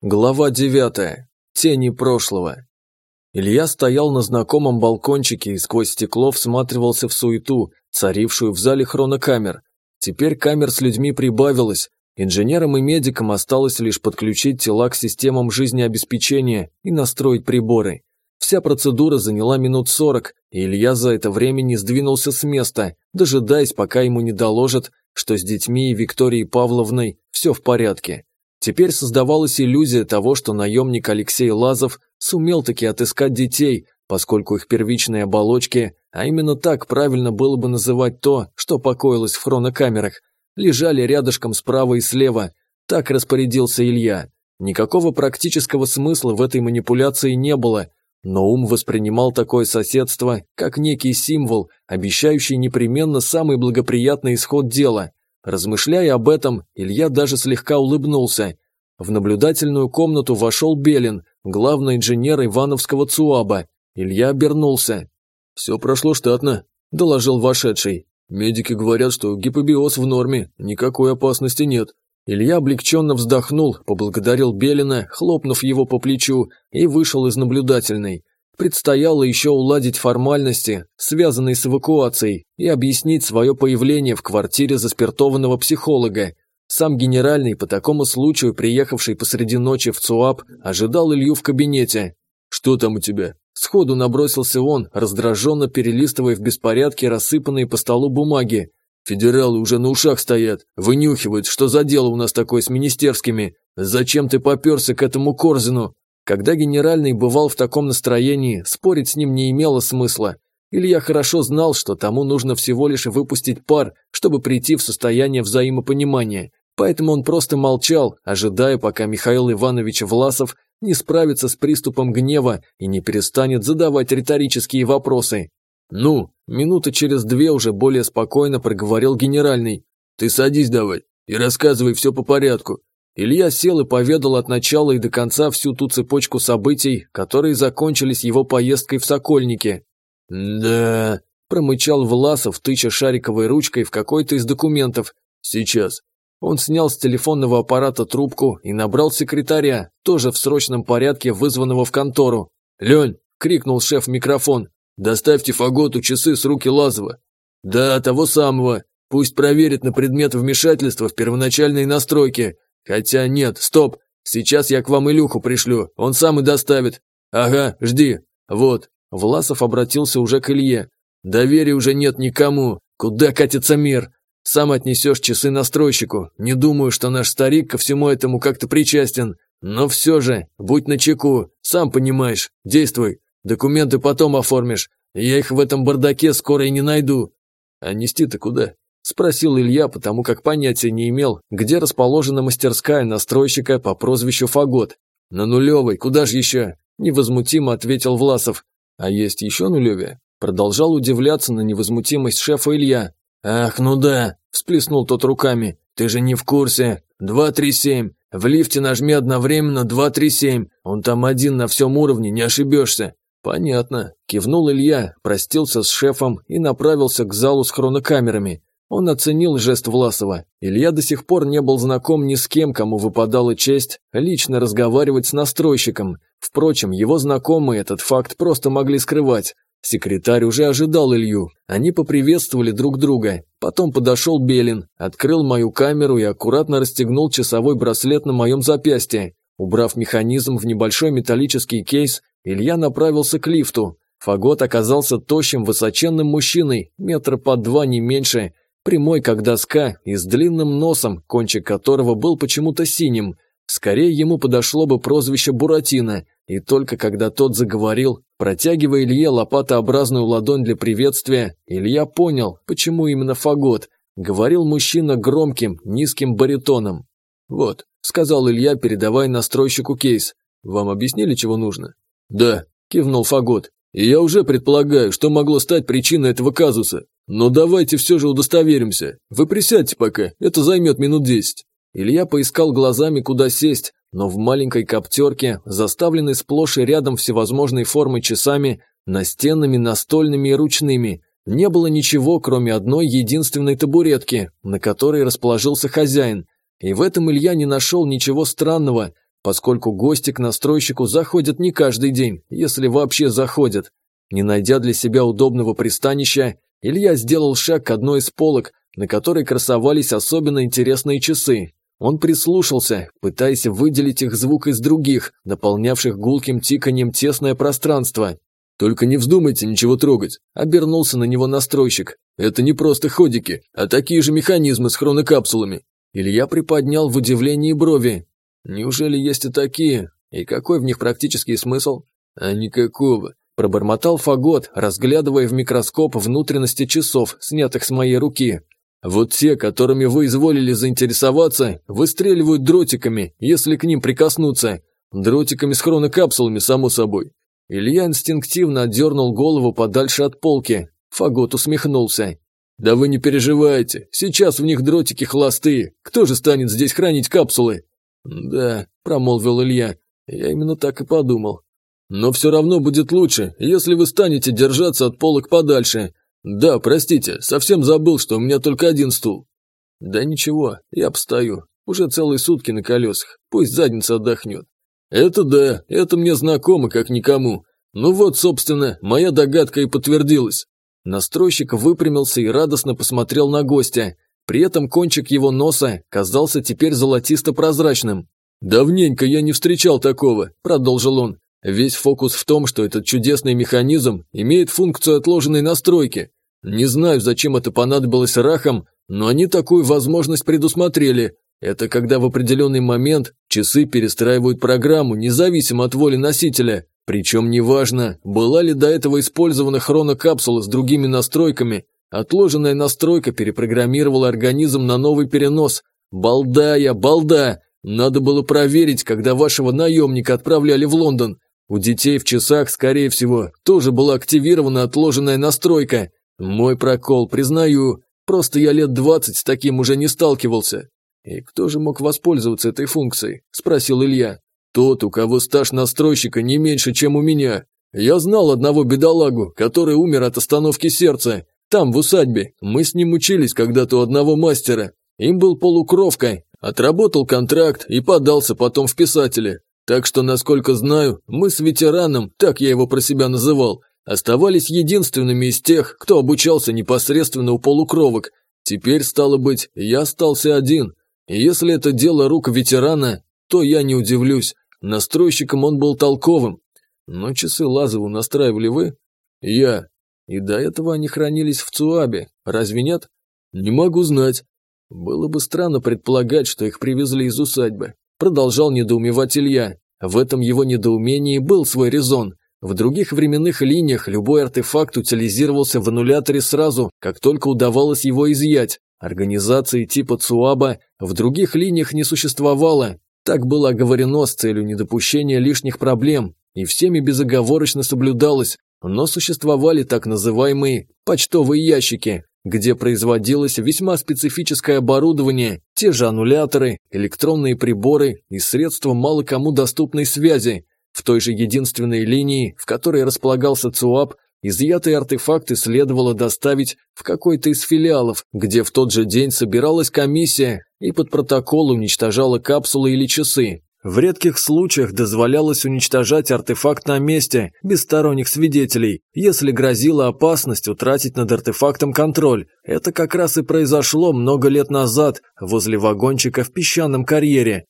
Глава девятая. Тени прошлого. Илья стоял на знакомом балкончике и сквозь стекло всматривался в суету, царившую в зале хронокамер. Теперь камер с людьми прибавилось. Инженерам и медикам осталось лишь подключить тела к системам жизнеобеспечения и настроить приборы. Вся процедура заняла минут сорок, и Илья за это время не сдвинулся с места, дожидаясь, пока ему не доложат, что с детьми и Викторией Павловной все в порядке. Теперь создавалась иллюзия того, что наемник Алексей Лазов сумел таки отыскать детей, поскольку их первичные оболочки, а именно так правильно было бы называть то, что покоилось в хронокамерах, лежали рядышком справа и слева. Так распорядился Илья. Никакого практического смысла в этой манипуляции не было, но ум воспринимал такое соседство как некий символ, обещающий непременно самый благоприятный исход дела. Размышляя об этом, Илья даже слегка улыбнулся. В наблюдательную комнату вошел Белин, главный инженер Ивановского ЦУАБа. Илья обернулся. «Все прошло штатно», – доложил вошедший. «Медики говорят, что гипобиоз в норме, никакой опасности нет». Илья облегченно вздохнул, поблагодарил Белина, хлопнув его по плечу, и вышел из наблюдательной. Предстояло еще уладить формальности, связанные с эвакуацией, и объяснить свое появление в квартире заспиртованного психолога. Сам генеральный, по такому случаю приехавший посреди ночи в ЦУАП, ожидал Илью в кабинете. «Что там у тебя?» Сходу набросился он, раздраженно перелистывая в беспорядке рассыпанные по столу бумаги. «Федералы уже на ушах стоят, вынюхивают, что за дело у нас такое с министерскими. Зачем ты поперся к этому Корзину?» Когда генеральный бывал в таком настроении, спорить с ним не имело смысла. Илья хорошо знал, что тому нужно всего лишь выпустить пар, чтобы прийти в состояние взаимопонимания. Поэтому он просто молчал, ожидая, пока Михаил Иванович Власов не справится с приступом гнева и не перестанет задавать риторические вопросы. «Ну, минуты через две уже более спокойно проговорил генеральный. Ты садись давай и рассказывай все по порядку. Илья сел и поведал от начала и до конца всю ту цепочку событий, которые закончились его поездкой в Сокольнике. «Да...» – промычал Власов, тыча шариковой ручкой в какой-то из документов. «Сейчас». Он снял с телефонного аппарата трубку и набрал секретаря, тоже в срочном порядке вызванного в контору. «Лень!» – крикнул шеф микрофон. «Доставьте Фаготу часы с руки Лазова». «Да, того самого. Пусть проверит на предмет вмешательства в первоначальные настройки. Хотя нет, стоп, сейчас я к вам Илюху пришлю, он сам и доставит. Ага, жди. Вот. Власов обратился уже к Илье. Доверия уже нет никому. Куда катится мир? Сам отнесешь часы настройщику. Не думаю, что наш старик ко всему этому как-то причастен. Но все же, будь начеку, сам понимаешь, действуй. Документы потом оформишь. Я их в этом бардаке скоро и не найду. А нести-то куда? Спросил Илья, потому как понятия не имел, где расположена мастерская настройщика по прозвищу Фагот. «На нулевой, куда же еще?» – невозмутимо ответил Власов. «А есть еще нулевая?» Продолжал удивляться на невозмутимость шефа Илья. «Ах, ну да!» – всплеснул тот руками. «Ты же не в курсе. 237. В лифте нажми одновременно 237. Он там один на всем уровне, не ошибешься». «Понятно», – кивнул Илья, простился с шефом и направился к залу с хронокамерами. Он оценил жест Власова. Илья до сих пор не был знаком ни с кем, кому выпадала честь лично разговаривать с настройщиком. Впрочем, его знакомые этот факт просто могли скрывать. Секретарь уже ожидал Илью. Они поприветствовали друг друга. Потом подошел Белин, открыл мою камеру и аккуратно расстегнул часовой браслет на моем запястье. Убрав механизм в небольшой металлический кейс, Илья направился к лифту. Фагот оказался тощим, высоченным мужчиной, метра по два не меньше, прямой как доска и с длинным носом, кончик которого был почему-то синим. Скорее ему подошло бы прозвище Буратино, и только когда тот заговорил, протягивая Илье лопатообразную ладонь для приветствия, Илья понял, почему именно фагот. Говорил мужчина громким, низким баритоном. «Вот», — сказал Илья, передавая настройщику кейс. «Вам объяснили, чего нужно?» «Да», — кивнул фагот. «И я уже предполагаю, что могло стать причиной этого казуса. «Но давайте все же удостоверимся. Вы присядьте пока, это займет минут десять». Илья поискал глазами, куда сесть, но в маленькой коптерке, заставленной сплошь и рядом всевозможной формы часами, настенными, настольными и ручными, не было ничего, кроме одной единственной табуретки, на которой расположился хозяин. И в этом Илья не нашел ничего странного, поскольку гости к настройщику заходят не каждый день, если вообще заходят. Не найдя для себя удобного пристанища, Илья сделал шаг к одной из полок, на которой красовались особенно интересные часы. Он прислушался, пытаясь выделить их звук из других, наполнявших гулким тиканьем тесное пространство. «Только не вздумайте ничего трогать», – обернулся на него настройщик. «Это не просто ходики, а такие же механизмы с хронокапсулами». Илья приподнял в удивлении брови. «Неужели есть и такие? И какой в них практический смысл?» «А никакого», – пробормотал Фагот, разглядывая в микроскоп внутренности часов, снятых с моей руки. Вот те, которыми вы изволили заинтересоваться, выстреливают дротиками, если к ним прикоснуться. Дротиками с хронокапсулами, само собой. Илья инстинктивно отдернул голову подальше от полки. Фагот усмехнулся. «Да вы не переживайте, сейчас в них дротики холостые. Кто же станет здесь хранить капсулы?» «Да», – промолвил Илья, – «я именно так и подумал. Но все равно будет лучше, если вы станете держаться от полок подальше. Да, простите, совсем забыл, что у меня только один стул». «Да ничего, я постою. Уже целые сутки на колесах. Пусть задница отдохнет». «Это да, это мне знакомо, как никому. Ну вот, собственно, моя догадка и подтвердилась». Настройщик выпрямился и радостно посмотрел на гостя. При этом кончик его носа казался теперь золотисто-прозрачным. «Давненько я не встречал такого», – продолжил он. «Весь фокус в том, что этот чудесный механизм имеет функцию отложенной настройки. Не знаю, зачем это понадобилось рахам, но они такую возможность предусмотрели, это когда в определенный момент часы перестраивают программу, независимо от воли носителя. Причем неважно, была ли до этого использована хронокапсула с другими настройками, отложенная настройка перепрограммировала организм на новый перенос. Балда я, балда! Надо было проверить, когда вашего наемника отправляли в Лондон. У детей в часах, скорее всего, тоже была активирована отложенная настройка. Мой прокол, признаю, просто я лет двадцать с таким уже не сталкивался. «И кто же мог воспользоваться этой функцией?» – спросил Илья. «Тот, у кого стаж настройщика не меньше, чем у меня. Я знал одного бедолагу, который умер от остановки сердца. Там, в усадьбе. Мы с ним учились когда-то у одного мастера. Им был полукровкой. Отработал контракт и подался потом в писатели. Так что, насколько знаю, мы с ветераном, так я его про себя называл, оставались единственными из тех, кто обучался непосредственно у полукровок. Теперь, стало быть, я остался один, если это дело рук ветерана, то я не удивлюсь. Настройщиком он был толковым. Но часы Лазову настраивали вы? Я. И до этого они хранились в Цуабе, разве нет? Не могу знать. Было бы странно предполагать, что их привезли из усадьбы. Продолжал недоумевать Илья. В этом его недоумении был свой резон. В других временных линиях любой артефакт утилизировался в аннуляторе сразу, как только удавалось его изъять. Организации типа ЦУАБа в других линиях не существовало. Так было оговорено с целью недопущения лишних проблем, и всеми безоговорочно соблюдалось, но существовали так называемые почтовые ящики, где производилось весьма специфическое оборудование, те же аннуляторы, электронные приборы и средства мало кому доступной связи. В той же единственной линии, в которой располагался ЦУАП, Изъятые артефакты следовало доставить в какой-то из филиалов, где в тот же день собиралась комиссия и под протокол уничтожала капсулы или часы. В редких случаях дозволялось уничтожать артефакт на месте, без сторонних свидетелей, если грозила опасность утратить над артефактом контроль. Это как раз и произошло много лет назад возле вагончика в песчаном карьере.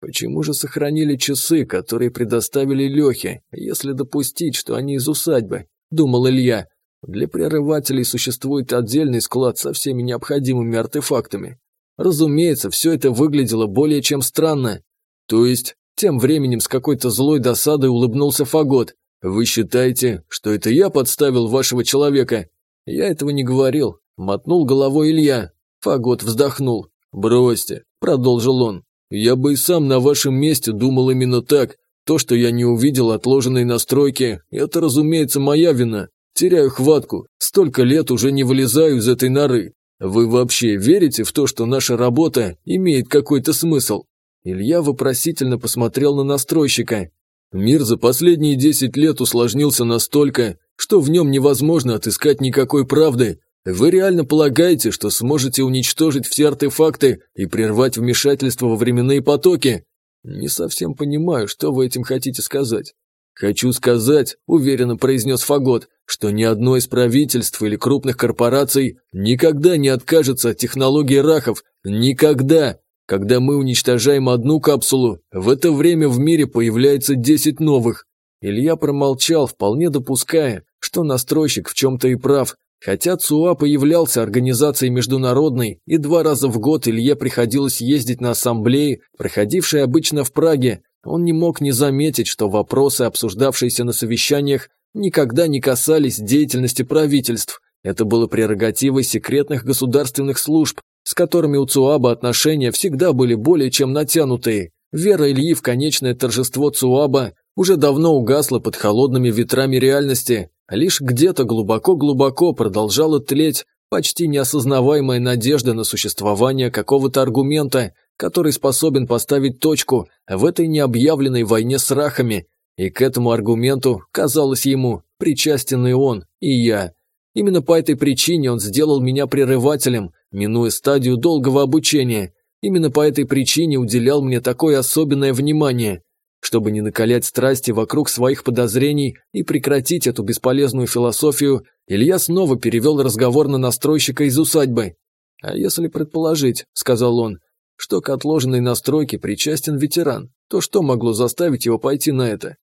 Почему же сохранили часы, которые предоставили Лехе, если допустить, что они из усадьбы? – думал Илья. Для прерывателей существует отдельный склад со всеми необходимыми артефактами. Разумеется, все это выглядело более чем странно. То есть, тем временем с какой-то злой досадой улыбнулся Фагот. «Вы считаете, что это я подставил вашего человека?» «Я этого не говорил», – мотнул головой Илья. Фагот вздохнул. «Бросьте», – продолжил он. «Я бы и сам на вашем месте думал именно так, то, что я не увидел отложенной настройки, это, разумеется, моя вина. Теряю хватку. Столько лет уже не вылезаю из этой норы. Вы вообще верите в то, что наша работа имеет какой-то смысл? Илья вопросительно посмотрел на настройщика. Мир за последние десять лет усложнился настолько, что в нем невозможно отыскать никакой правды. Вы реально полагаете, что сможете уничтожить все артефакты и прервать вмешательство во временные потоки? Не совсем понимаю, что вы этим хотите сказать. «Хочу сказать», – уверенно произнес Фагот, что ни одно из правительств или крупных корпораций никогда не откажется от технологии рахов. Никогда! Когда мы уничтожаем одну капсулу, в это время в мире появляется 10 новых. Илья промолчал, вполне допуская, что настройщик в чем-то и прав. Хотя ЦУА появлялся организацией международной, и два раза в год Илье приходилось ездить на ассамблеи, проходившие обычно в Праге, он не мог не заметить, что вопросы, обсуждавшиеся на совещаниях, никогда не касались деятельности правительств. Это было прерогативой секретных государственных служб, с которыми у ЦУАБа отношения всегда были более чем натянутые. Вера Ильи в конечное торжество ЦУАБа уже давно угасла под холодными ветрами реальности, лишь где-то глубоко-глубоко продолжала тлеть почти неосознаваемая надежда на существование какого-то аргумента, который способен поставить точку в этой необъявленной войне с рахами, и к этому аргументу, казалось ему, причастен и он, и я. Именно по этой причине он сделал меня прерывателем, минуя стадию долгого обучения. Именно по этой причине уделял мне такое особенное внимание. Чтобы не накалять страсти вокруг своих подозрений и прекратить эту бесполезную философию, Илья снова перевел разговор на настройщика из усадьбы. «А если предположить», — сказал он, что к отложенной настройке причастен ветеран, то что могло заставить его пойти на это?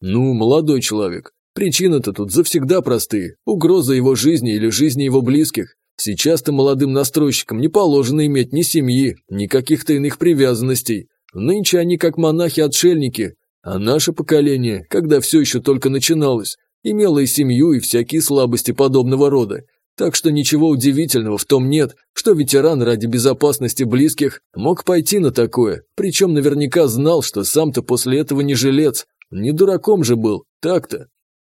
Ну, молодой человек, причины-то тут завсегда простые. Угроза его жизни или жизни его близких. Сейчас-то молодым настройщикам не положено иметь ни семьи, ни каких-то иных привязанностей. Нынче они как монахи-отшельники, а наше поколение, когда все еще только начиналось, имело и семью, и всякие слабости подобного рода, так что ничего удивительного в том нет, что ветеран ради безопасности близких мог пойти на такое, причем наверняка знал, что сам-то после этого не жилец, не дураком же был, так-то.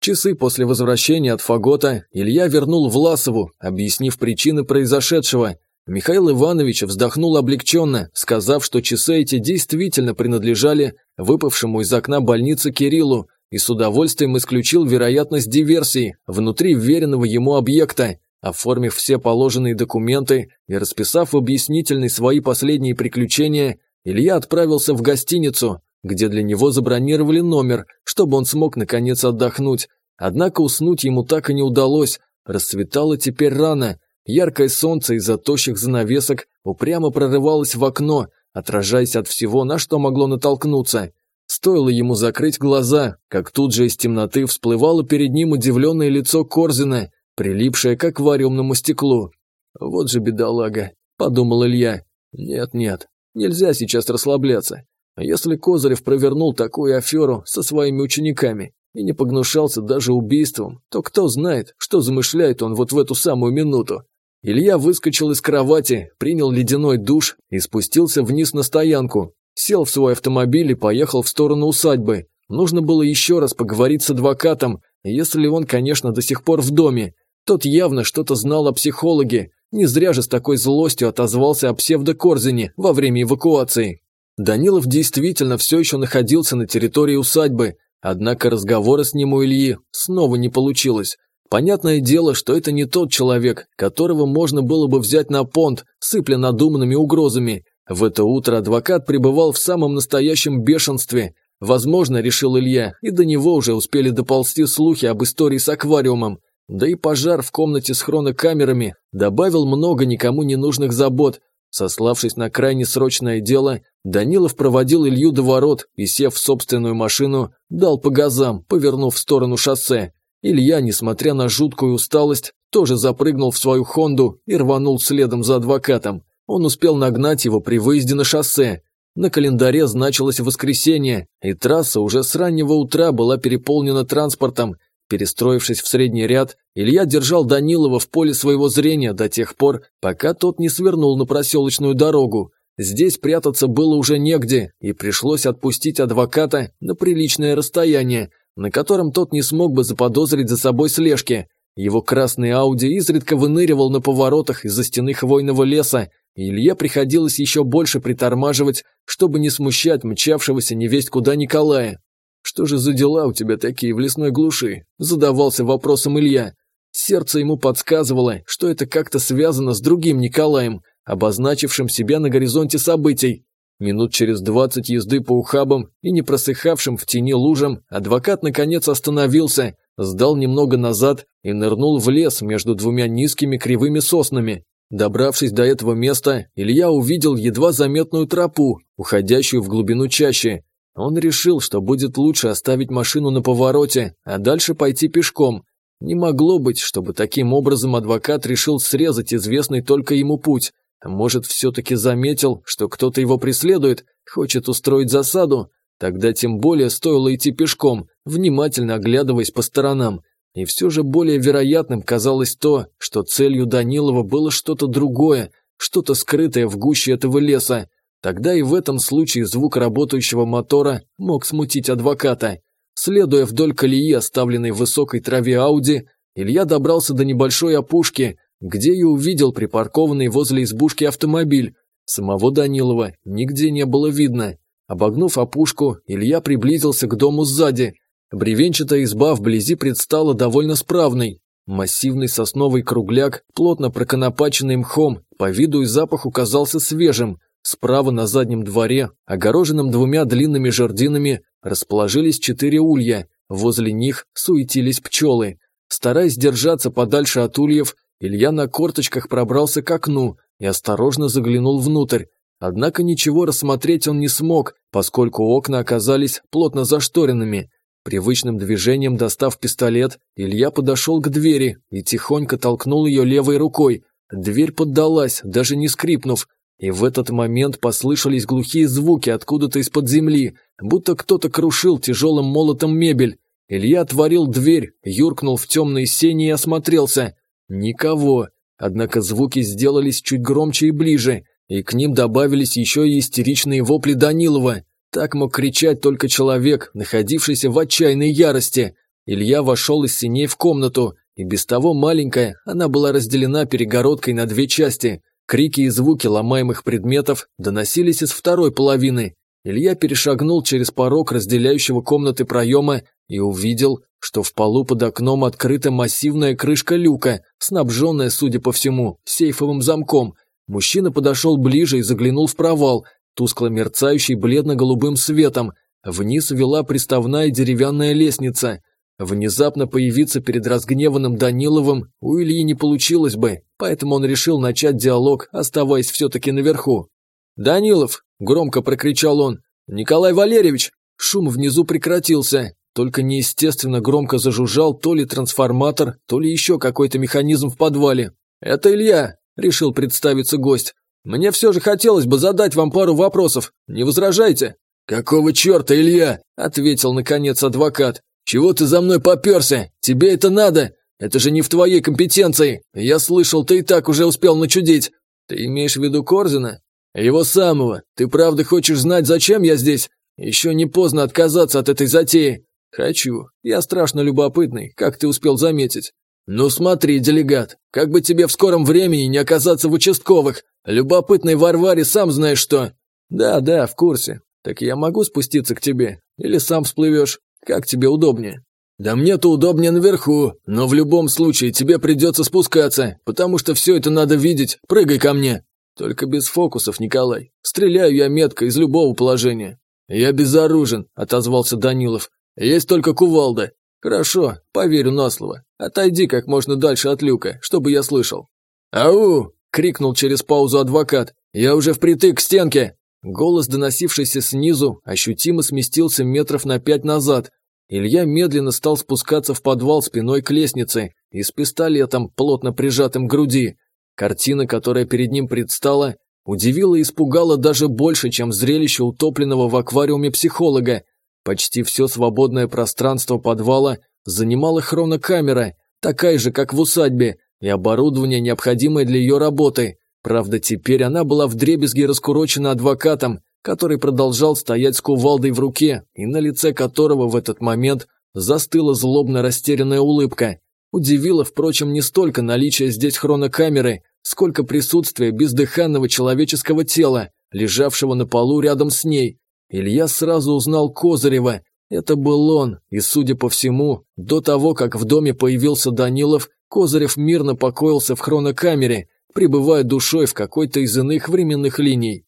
Часы после возвращения от Фагота Илья вернул Власову, объяснив причины произошедшего. Михаил Иванович вздохнул облегченно, сказав, что часы эти действительно принадлежали выпавшему из окна больницы Кириллу, и с удовольствием исключил вероятность диверсии внутри веренного ему объекта, Оформив все положенные документы и расписав в объяснительной свои последние приключения, Илья отправился в гостиницу, где для него забронировали номер, чтобы он смог наконец отдохнуть. Однако уснуть ему так и не удалось. Расцветало теперь рано. Яркое солнце из-за тощих занавесок упрямо прорывалось в окно, отражаясь от всего, на что могло натолкнуться. Стоило ему закрыть глаза, как тут же из темноты всплывало перед ним удивленное лицо Корзина – прилипшая к аквариумному стеклу. «Вот же бедолага», – подумал Илья. «Нет-нет, нельзя сейчас расслабляться. Если Козырев провернул такую аферу со своими учениками и не погнушался даже убийством, то кто знает, что замышляет он вот в эту самую минуту». Илья выскочил из кровати, принял ледяной душ и спустился вниз на стоянку. Сел в свой автомобиль и поехал в сторону усадьбы. Нужно было еще раз поговорить с адвокатом, если он, конечно, до сих пор в доме, тот явно что-то знал о психологе, не зря же с такой злостью отозвался о псевдокорзине во время эвакуации. Данилов действительно все еще находился на территории усадьбы, однако разговора с ним у Ильи снова не получилось. Понятное дело, что это не тот человек, которого можно было бы взять на понт, сыпля надуманными угрозами. В это утро адвокат пребывал в самом настоящем бешенстве. Возможно, решил Илья, и до него уже успели доползти слухи об истории с аквариумом. Да и пожар в комнате с хронокамерами добавил много никому не нужных забот. Сославшись на крайне срочное дело, Данилов проводил Илью до ворот и, сев в собственную машину, дал по газам, повернув в сторону шоссе. Илья, несмотря на жуткую усталость, тоже запрыгнул в свою «Хонду» и рванул следом за адвокатом. Он успел нагнать его при выезде на шоссе. На календаре значилось воскресенье, и трасса уже с раннего утра была переполнена транспортом, Перестроившись в средний ряд, Илья держал Данилова в поле своего зрения до тех пор, пока тот не свернул на проселочную дорогу. Здесь прятаться было уже негде, и пришлось отпустить адвоката на приличное расстояние, на котором тот не смог бы заподозрить за собой слежки. Его красный Ауди изредка выныривал на поворотах из-за стены хвойного леса, и Илье приходилось еще больше притормаживать, чтобы не смущать мчавшегося невесть куда Николая. «Что же за дела у тебя такие в лесной глуши?» – задавался вопросом Илья. Сердце ему подсказывало, что это как-то связано с другим Николаем, обозначившим себя на горизонте событий. Минут через двадцать езды по ухабам и не просыхавшим в тени лужам адвокат наконец остановился, сдал немного назад и нырнул в лес между двумя низкими кривыми соснами. Добравшись до этого места, Илья увидел едва заметную тропу, уходящую в глубину чащи. Он решил, что будет лучше оставить машину на повороте, а дальше пойти пешком. Не могло быть, чтобы таким образом адвокат решил срезать известный только ему путь. Может, все-таки заметил, что кто-то его преследует, хочет устроить засаду? Тогда тем более стоило идти пешком, внимательно оглядываясь по сторонам. И все же более вероятным казалось то, что целью Данилова было что-то другое, что-то скрытое в гуще этого леса. Тогда и в этом случае звук работающего мотора мог смутить адвоката. Следуя вдоль колеи, оставленной в высокой траве Ауди, Илья добрался до небольшой опушки, где и увидел припаркованный возле избушки автомобиль. Самого Данилова нигде не было видно. Обогнув опушку, Илья приблизился к дому сзади. Бревенчатая изба вблизи предстала довольно справной. Массивный сосновый кругляк, плотно проконопаченный мхом, по виду и запаху казался свежим. Справа на заднем дворе, огороженном двумя длинными жердинами, расположились четыре улья. Возле них суетились пчелы. Стараясь держаться подальше от ульев, Илья на корточках пробрался к окну и осторожно заглянул внутрь. Однако ничего рассмотреть он не смог, поскольку окна оказались плотно зашторенными. Привычным движением достав пистолет, Илья подошел к двери и тихонько толкнул ее левой рукой. Дверь поддалась, даже не скрипнув, и в этот момент послышались глухие звуки откуда-то из-под земли, будто кто-то крушил тяжелым молотом мебель. Илья отворил дверь, юркнул в темные сени и осмотрелся. Никого. Однако звуки сделались чуть громче и ближе, и к ним добавились еще и истеричные вопли Данилова. Так мог кричать только человек, находившийся в отчаянной ярости. Илья вошел из синей в комнату, и без того маленькая, она была разделена перегородкой на две части. Крики и звуки ломаемых предметов доносились из второй половины. Илья перешагнул через порог разделяющего комнаты проема и увидел, что в полу под окном открыта массивная крышка люка, снабженная, судя по всему, сейфовым замком. Мужчина подошел ближе и заглянул в провал, тускло мерцающий бледно-голубым светом. Вниз вела приставная деревянная лестница. Внезапно появиться перед разгневанным Даниловым у Ильи не получилось бы, поэтому он решил начать диалог, оставаясь все-таки наверху. «Данилов!» – громко прокричал он. «Николай Валерьевич!» Шум внизу прекратился, только неестественно громко зажужжал то ли трансформатор, то ли еще какой-то механизм в подвале. «Это Илья», – решил представиться гость. «Мне все же хотелось бы задать вам пару вопросов. Не возражайте?» «Какого черта, Илья?» – ответил наконец адвокат. «Чего ты за мной поперся? Тебе это надо? Это же не в твоей компетенции. Я слышал, ты и так уже успел начудить. Ты имеешь в виду Корзина? Его самого. Ты правда хочешь знать, зачем я здесь? Еще не поздно отказаться от этой затеи. «Хочу. Я страшно любопытный, как ты успел заметить». «Ну смотри, делегат, как бы тебе в скором времени не оказаться в участковых. Любопытный Варваре сам знаешь что». «Да, да, в курсе. Так я могу спуститься к тебе? Или сам всплывешь? Как тебе удобнее?» «Да мне-то удобнее наверху, но в любом случае тебе придется спускаться, потому что все это надо видеть. Прыгай ко мне». «Только без фокусов, Николай. Стреляю я метко из любого положения». «Я безоружен», – отозвался Данилов. «Есть только кувалда. Хорошо, поверю на слово. Отойди как можно дальше от люка, чтобы я слышал». «Ау!» – крикнул через паузу адвокат. «Я уже впритык к стенке!» Голос, доносившийся снизу, ощутимо сместился метров на пять назад. Илья медленно стал спускаться в подвал спиной к лестнице и с пистолетом, плотно прижатым к груди. Картина, которая перед ним предстала, удивила и испугала даже больше, чем зрелище утопленного в аквариуме психолога. Почти все свободное пространство подвала занимала хронокамера, такая же, как в усадьбе, и оборудование, необходимое для ее работы. Правда, теперь она была вдребезги раскурочена адвокатом, который продолжал стоять с кувалдой в руке, и на лице которого в этот момент застыла злобно растерянная улыбка. Удивило, впрочем, не столько наличие здесь хронокамеры, сколько присутствие бездыханного человеческого тела, лежавшего на полу рядом с ней, Илья сразу узнал Козырева. Это был он, и, судя по всему, до того, как в доме появился Данилов, Козырев мирно покоился в хронокамере, пребывая душой в какой-то из иных временных линий.